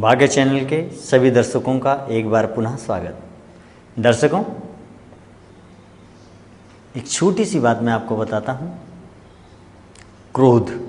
भाग्य चैनल के सभी दर्शकों का एक बार पुनः स्वागत। दर्शकों, एक छोटी सी बात मैं आपको बताता हूँ। क्रोध।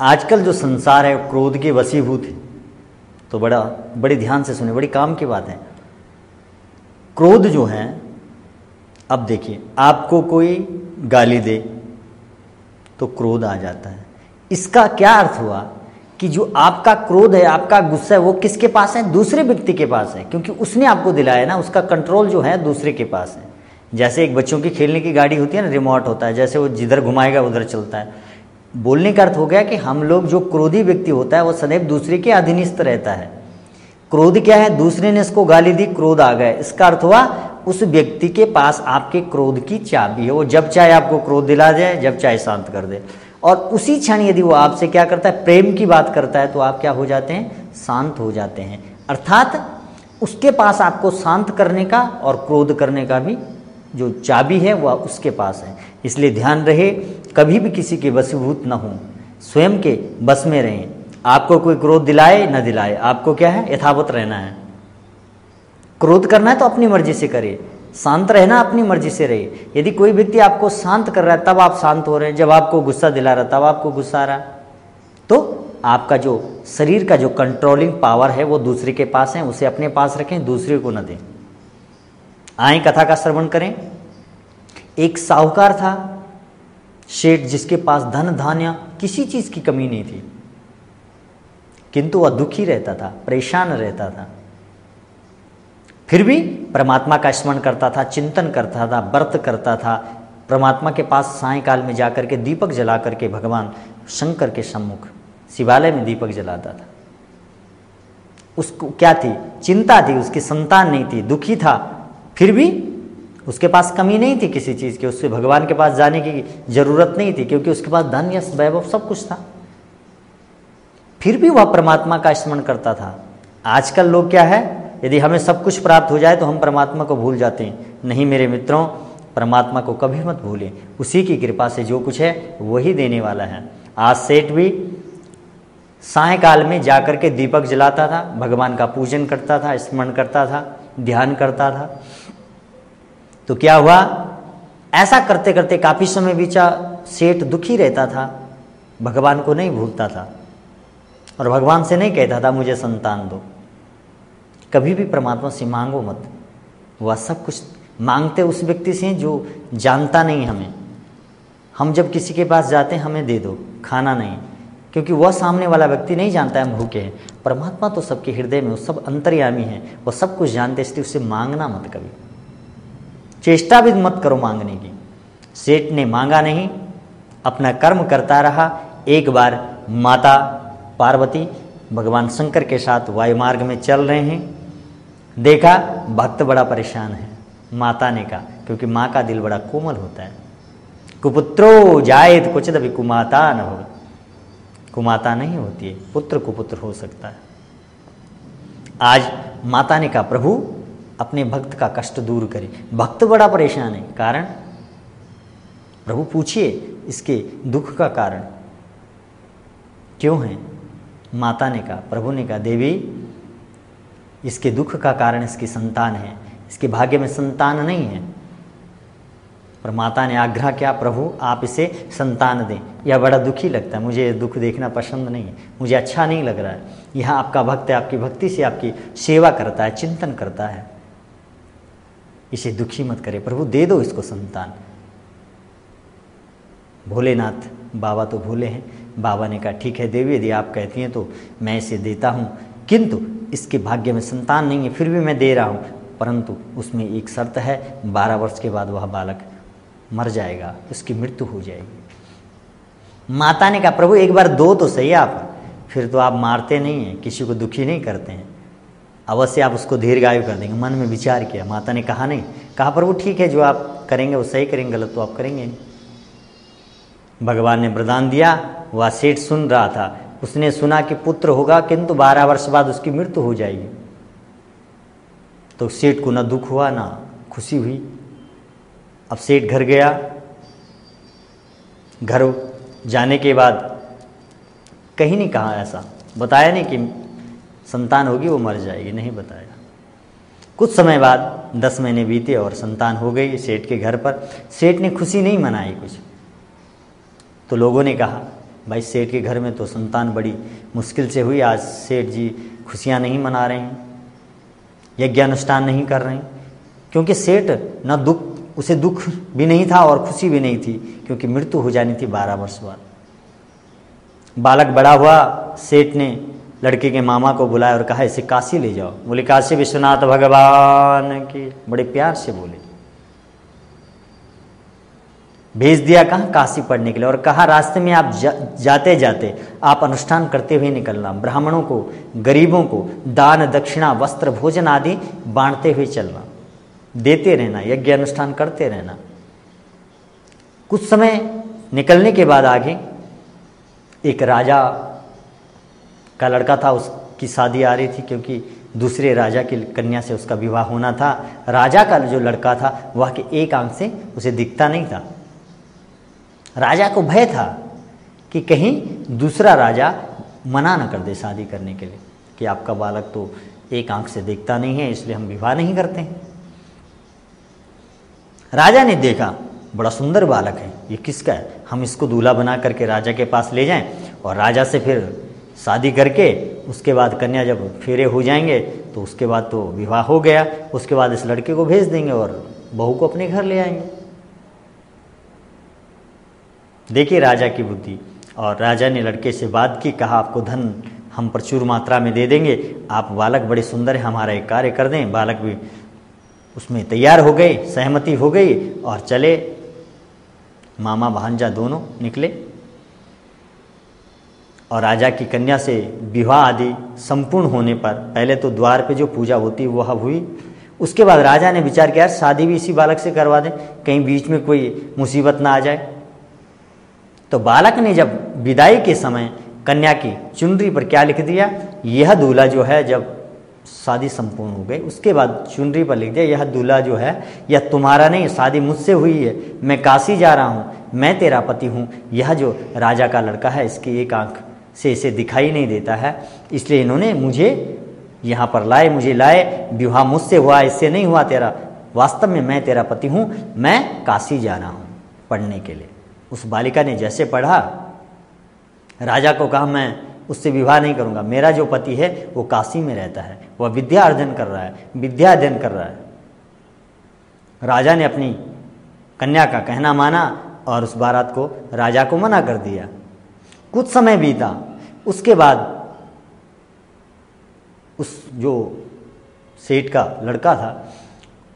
आजकल जो संसार है, क्रोध के वसीभूत है। तो बड़ा, बड़ी ध्यान से सुने बड़ी काम की बात है। क्रोध जो है, अब देखिए, आपको कोई गाली दे तो क्रोध आ जाता है। इसका क्या अर्थ हुआ? कि जो आपका क्रोध है, आपका गुस्सा है, वो किसके पास है? दूसरे व्यक्ति के पास है, क्योंकि उसने आपको दिलाया ना, उसका कंट्रोल जो है, दूसरे के पास है। जैसे एक बच्चों की खेलने की गाड़ी होती है ना रिमोट होता है, जैसे वो जिधर घुमाएगा, उधर चलता है। बोलने का अर्थ हो गया कि हम लोग जो क्रोधी व्यक्ति होता है, वो सदैव दूसरे के अधीनस्थ रहता है। क्रोध क्या है? दूसरे ने इसको गाली दी, क्रोध आ गया। इसका अर्थ हुआ, उस व्यक्ति के पास आपके क्रोध की चाबी है। वो जब चाहे आपको क्रोध दिला जाए जब चाहे शांत कर दे। और उसी क्षण यदि वो आपसे क्या करता है, प्रेम की बात करता है तो आप क्या हो जाते हैं? शांत हो जाते हैं। अर्थात उसके पास आपको शांत करने का और क्रोध करने का भी जो चाबी है, वह उसके पास है। इसलिए ध्यान रहे, कभी भी किसी के वसीभूत न हो। स्वयं के बस में रहें। आपको कोई क्रोध दिलाए, न दिलाए। आपको क्या है? यथावत रहना है। क्रोध करना है तो अपनी मर्ज़ी से करिए। शांत रहना अपनी मर्ज़ी से रहिए। यदि कोई व्यक्ति आपको शांत कर रहा है, तब आप शांत हो रहे हैं। जब आपको गुस्सा दिला रहा तब आपको गुस्सा आ रहा तो आपका जो शरीर का जो कंट्रोलिंग पावर है, वो दूसरे के पास है। उसे अपने पास रखें, दूसरे को न दें। आए कथा का श्रवण करें। एक साहूकार था, शेठ, जिसके पास धन, धान्य किसी चीज़ की कमी नहीं थी। किंतु वह दुखी रहता था, परेशान रहता था। फिर भी परमात्मा का स्मरण करता था, चिंतन करता था, व्रत करता था। परमात्मा के पास सायकाल में जाकर के दीपक जला करके भगवान शंकर के सम्मुख शिवालय में दीपक जलाता था। उसको क्या थी? चिंता थी, उसकी संतान नहीं थी, दुखी था। फिर भी उसके पास कमी नहीं थी किसी चीज़ की, उससे भगवान के पास जाने की ज़रूरत नहीं थी, क्योंकि उसके पास धन, यश, वैभव सब कुछ था। फिर भी वह परमात्मा का स्मरण करता था। आजकल लोग क्या है? यदि हमें सब कुछ प्राप्त हो जाए तो हम परमात्मा को भूल जाते हैं। नहीं मेरे मित्रों, परमात्मा को कभी मत भूलें। उसी की कृपा से जो कुछ है, वही देने वाला है। आज सेठ भी सायकाल में जाकर के दीपक जलाता था, भगवान का पूजन करता था, स्मरण करता था, ध्यान करता था। तो क्या हुआ? ऐसा करते करते काफ़ी समय बीचा, सेठ दुखी रहता था, भगवान को नहीं भूलता था। और भगवान से नहीं कहता था, मुझे संतान दो। कभी भी परमात्मा से मांगो मत। वह सब कुछ मांगते उस व्यक्ति से जो जानता नहीं हमें। हम जब किसी के पास जाते हैं, हमें दे दो, खाना नहीं। क्योंकि वह सामने वाला व्यक्ति नहीं जानता है हम भूखे हैं। परमात्मा तो सबके हृदय में वो सब अंतर्यामी है। वह सब कुछ जानते इसलिए उससे मांगना मत कभी। चेष्टा भी मत करो मांगने की। सेठ ने मांगा नहीं, अपना कर्म करता रहा। एक बार माता पार्वती, भगवान शंकर के साथ वायुमार्ग में चल रहे हैं। देखा, भक्त बड़ा परेशान है, माता ने कहा, क्योंकि माँ का दिल बड़ा कोमल होता है। कुपुत्रो जायत कुछ दबी कुमाता न हो कुमाता नहीं होती है, पुत्र कुपुत्र हो सकता है। आज माता ने कहा, प्रभु, अपने भक्त का कष्ट दूर करे। भक्त बड़ा परेशान है, कारण? प्रभु, पूछिए, इसके दुख का कारण क्यों है? माता ने कहा, प्रभु ने कहा, देवी इसके दुख का कारण इसकी संतान है। इसके भाग्य में संतान नहीं है। पर माता ने आग्रह किया, प्रभु, आप इसे संतान दें। यह बड़ा दुखी लगता है। मुझे दुख देखना पसंद नहीं है। मुझे अच्छा नहीं लग रहा है। यह आपका भक्त है, आपकी भक्ति से आपकी सेवा करता है, चिंतन करता है। इसे दुखी मत करे प्रभु, दे दो इसको संतान। भोलेनाथ बाबा तो भोले हैं। बाबा ने कहा, ठीक है, देवी यदि आप कहती हैं तो मैं इसे देता हूँ। किंतु इसके भाग्य में संतान नहीं है, फिर भी मैं दे रहा हूँ। परंतु उसमें एक शर्त है, बारह वर्ष के बाद वह बालक मर जाएगा, उसकी मृत्यु हो जाएगी। माता ने कहा, प्रभु, एक बार दो तो सही आप। फिर तो आप मारते नहीं हैं, किसी को दुखी नहीं करते हैं। अवश्य आप उसको दीर्घायु कर देंगे। मन में विचार किया। माता ने कहा, नहीं। कहा, प्रभु, ठीक है, जो आप करेंगे वो सही करेंगे, गलत तो आप करेंगे भगवान ने वरदान दिया। वह सेठ सुन रहा था। उसने सुना कि पुत्र होगा, किंतु बारह वर्ष बाद उसकी मृत्यु हो जाएगी। तो सेठ को ना दुख हुआ, ना खुशी हुई। अब सेठ घर गया। घर जाने के बाद कहीं नहीं कहा ऐसा। बताया नहीं कि संतान होगी, वो मर जाएगी, नहीं बताया। कुछ समय बाद, दस महीने बीते और संतान हो गई सेठ के घर पर। सेठ ने खुशी नहीं मनाई कुछ। तो लोगों ने कहा भाई सेठ के घर में तो संतान बड़ी मुश्किल से हुई, आज सेठ जी खुशियाँ नहीं मना रहे हैं, यज्ञानुष्ठान नहीं कर रहे हैं, क्योंकि सेठ न दुख, उसे दुख भी नहीं था और खुशी भी नहीं थी, क्योंकि मृत्यु हो जानी थी बारह वर्ष बाद। बालक बड़ा हुआ, सेठ ने लड़के के मामा को बुलाया और कहा, इसे काशी ले जाओ। बोले, काशी विश्वनाथ भगवान की। बड़े प्यार से बोले। भेज दिया कहा काशी पढ़ने के लिए? और कहा रास्ते में आप जा, जाते जाते आप अनुष्ठान करते हुए निकलना ब्राह्मणों को गरीबों को दान दक्षिणा वस्त्र भोजन आदि बांटते हुए चलना देते रहना यज्ञ अनुष्ठान करते रहना। कुछ समय निकलने के बाद आगे एक राजा का लड़का था उसकी शादी आ रही थी क्योंकि दूसरे राजा की कन्या से उसका विवाह होना था। राजा का जो लड़का था वह के एक आँख से उसे दिखता नहीं था। राजा को भय था कि कहीं दूसरा राजा मना न कर दे शादी करने के लिए कि आपका बालक तो एक आँख से देखता नहीं है, इसलिए हम विवाह नहीं करते। हैं राजा ने देखा, बड़ा सुंदर बालक है, ये किसका है? हम इसको दूल्हा बना करके राजा के पास ले जाएँ और राजा से फिर शादी करके उसके बाद कन्या जब फेरे हो जाएँगे तो उसके बाद तो विवाह हो गया, उसके बाद इस लड़के को भेज देंगे और बहू को अपने घर ले आएँगे। देखिए राजा की बुद्धि। और राजा ने लड़के से बात की, कहा, आपको धन हम प्रचुर मात्रा में दे देंगे। आप बालक बड़े सुंदर है, हमारा एक कार्य कर दें। बालक भी उसमें तैयार हो गए, सहमति हो गई और चले। मामा भांजा दोनों निकले। और राजा की कन्या से विवाह आदि संपूर्ण होने पर, पहले तो द्वार पे जो पूजा होती, वह हुई। उसके बाद राजा ने विचार किया शादी भी इसी बालक से करवा दें। कहीं बीच में कोई मुसीबत ना आ जाए। तो बालक ने जब विदाई के समय कन्या की चुनरी पर क्या लिख दिया? यह दूल्हा जो है, जब शादी संपूर्ण हो गई, उसके बाद चुनरी पर लिख दिया, यह दूल्हा जो है, यह तुम्हारा नहीं, शादी मुझसे हुई है, मैं काशी जा रहा हूँ, मैं तेरा पति हूँ। यह जो राजा का लड़का है, इसकी एक आँख से इसे दिखाई नहीं देता है, इसलिए इन्होंने मुझे यहाँ पर लाए, मुझे लाए, विवाह मुझसे हुआ, इससे नहीं हुआ तेरा, वास्तव में मैं तेरा पति हूँ, मैं काशी जा रहा हूँ पढ़ने के लिए। उस बालिका ने जैसे पढ़ा, राजा को कहा, मैं उससे विवाह नहीं करूँगा। मेरा जो पति है, वो काशी में रहता है। वह विद्या अर्जन कर रहा है। विद्या अध्ययन कर रहा है। राजा ने अपनी कन्या का कहना माना और उस बारात को राजा को मना कर दिया। कुछ समय बीता। उसके बाद उस जो सेठ का लड़का था,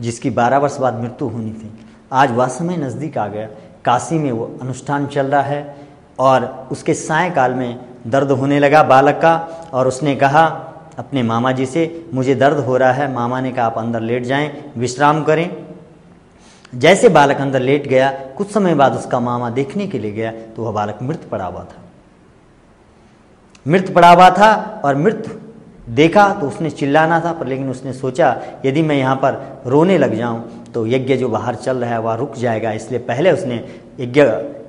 जिसकी बारह वर्ष बाद मृत्यु होनी थी, आज वह समय नज़दीक आ गया। काशी में वो अनुष्ठान चल रहा है और उसके सायकाल में दर्द होने लगा बालक का और उसने कहा, अपने मामा जी से, मुझे दर्द हो रहा है, मामा ने कहा, आप अंदर लेट जाएँ, विश्राम करें। जैसे बालक अंदर लेट गया, कुछ समय बाद उसका मामा देखने के लिए गया तो वह बालक मृत पड़ा हुआ था। मृत पड़ा हुआ था और मृत देखा तो उसने चिल्लाना था, पर लेकिन उसने सोचा, यदि मैं यहाँ पर रोने लग जाऊँ तो यज्ञ जो बाहर चल रहा है वह रुक जाएगा। इसलिए पहले उसने यज्ञ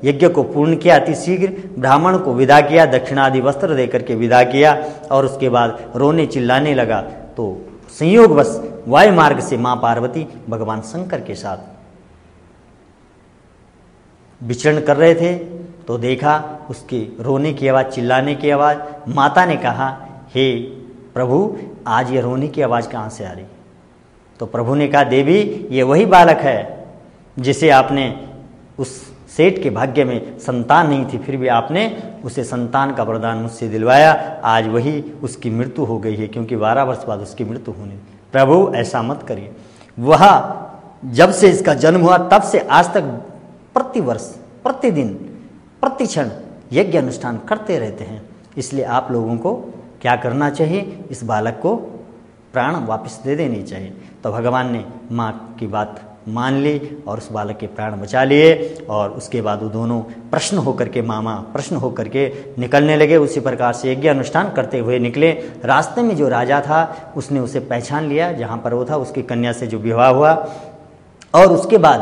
यज्ञ को पूर्ण किया अति शीघ्र, ब्राह्मण को विदा किया, दक्षिणादि वस्त्र देकर के विदा किया, और उसके बाद रोने चिल्लाने लगा। तो संयोग बस वायु मार्ग से माँ पार्वती भगवान शंकर के साथ विचरण कर रहे थे। तो देखा, उसके रोने की आवाज़, चिल्लाने की आवाज़, माता ने कहा, हे प्रभु, आज ये रोने की आवाज़ कहाँ से आ रही? तो प्रभु ने कहा, देवी, ये वही बालक है, जिसे आपने उस सेठ के भाग्य में संतान नहीं थी, फिर भी आपने उसे संतान का वरदान मुझसे दिलवाया। आज वही उसकी मृत्यु हो गई है, क्योंकि बारह वर्ष बाद उसकी मृत्यु होने। प्रभु, ऐसा मत करिए। वह जब से इसका जन्म हुआ, तब से आज तक प्रतिवर्ष, प्रतिदिन, प्रतिक्षण यज्ञ अनुष्ठान करते रहते हैं। इसलिए आप लोगों को क्या करना चाहिए? इस बालक को प्राण वापस दे देनी चाहिए। तो भगवान ने माँ की बात मान ली और उस बालक के प्राण बचा लिए और उसके बाद वो दोनों प्रश्न होकर के, मामा प्रश्न होकर के निकलने लगे। उसी प्रकार से यज्ञ अनुष्ठान करते हुए निकले। रास्ते में जो राजा था, उसने उसे पहचान लिया, जहाँ पर वो था, उसकी कन्या से जो विवाह हुआ। और उसके बाद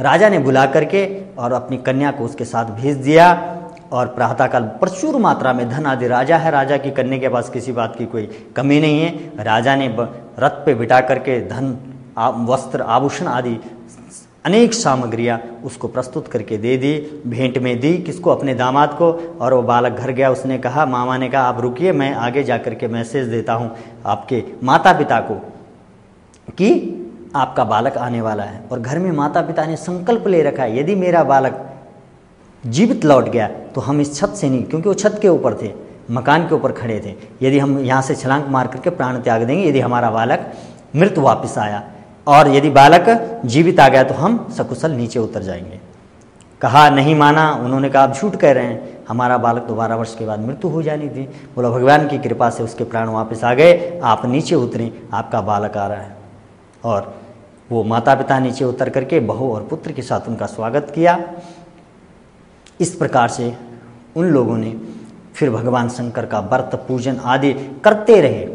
राजा ने बुला करके और अपनी कन्या को उसके साथ भेज दिया। और प्रातःकाल प्रचुर मात्रा में धन आदि। राजा है, राजा की करने के पास किसी बात की कोई कमी नहीं है। राजा ने रथ पे बिठा करके धन वस्त्र, आभूषण आदि, अनेक सामग्रियाँ उसको प्रस्तुत करके दे दी, भेंट में दी किसको? अपने दामाद को। और वो बालक घर गया, उसने कहा, मामा ने कहा, आप रुकिए, मैं आगे जा कर के मैसेज देता हूँ आपके माता पिता को कि आपका बालक आने वाला है। और घर में माता पिता ने संकल्प ले रखा है, यदि मेरा बालक जीवित लौट गया तो हम इस छत से नहीं, क्योंकि वो छत के ऊपर थे, मकान के ऊपर खड़े थे। यदि हम यहाँ से छलांग मार करके प्राण त्याग देंगे, यदि हमारा बालक मृत वापस आया, और यदि बालक जीवित आ गया तो हम सकुशल नीचे उतर जाएँगे। कहा, नहीं माना। उन्होंने कहा आप झूठ कह रहे हैं। हमारा बालक तो बारह वर्ष के बाद मृत्यु हो जानी थी बोला, भगवान की कृपा से उसके प्राण वापस आ गए। आप नीचे उतरें, आपका बालक आ रहा है। और वो माता पिता नीचे उतर करके बहू और पुत्र के साथ उनका स्वागत किया। इस प्रकार से उन लोगों ने फिर भगवान शंकर का व्रत, पूजन आदि करते रहे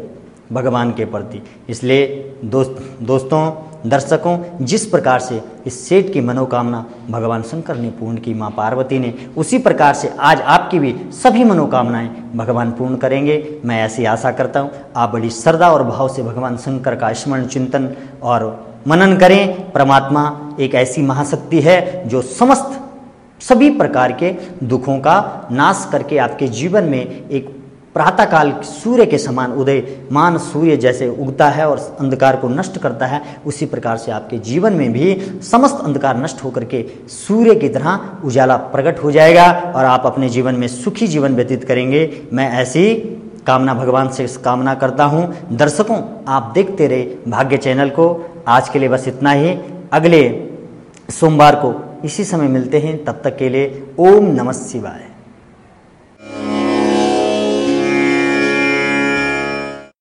भगवान के प्रति। इसलिए दोस्त, दोस्तों, दर्शकों, जिस प्रकार से इस सेठ की मनोकामना भगवान शंकर ने पूर्ण की, माँ पार्वती ने, उसी प्रकार से आज आपकी भी सभी मनोकामनाएँ भगवान पूर्ण करेंगे। मैं ऐसी आशा करता हूँ, आप बड़ी श्रद्धा और भाव से भगवान शंकर का स्मरण, चिंतन और मनन करें। परमात्मा एक ऐसी महाशक्ति है जो समस्त सभी प्रकार के दुखों का नाश करके आपके जीवन में एक प्रातःकाल सूर्य के समान उदय मान सूर्य जैसे उगता है और अंधकार को नष्ट करता है, उसी प्रकार से आपके जीवन में भी समस्त अंधकार नष्ट होकर के सूर्य की तरह उजाला प्रकट हो जाएगा और आप अपने जीवन में सुखी जीवन व्यतीत करेंगे। मैं ऐसी कामना भगवान से कामना करता हूँ। दर्शकों, आप देखते रहे भाग्य चैनल को। आज के लिए बस इतना ही। अगले सोमवार को इसी समय मिलते हैं तब तक के लिए ओम नमः शिवाय।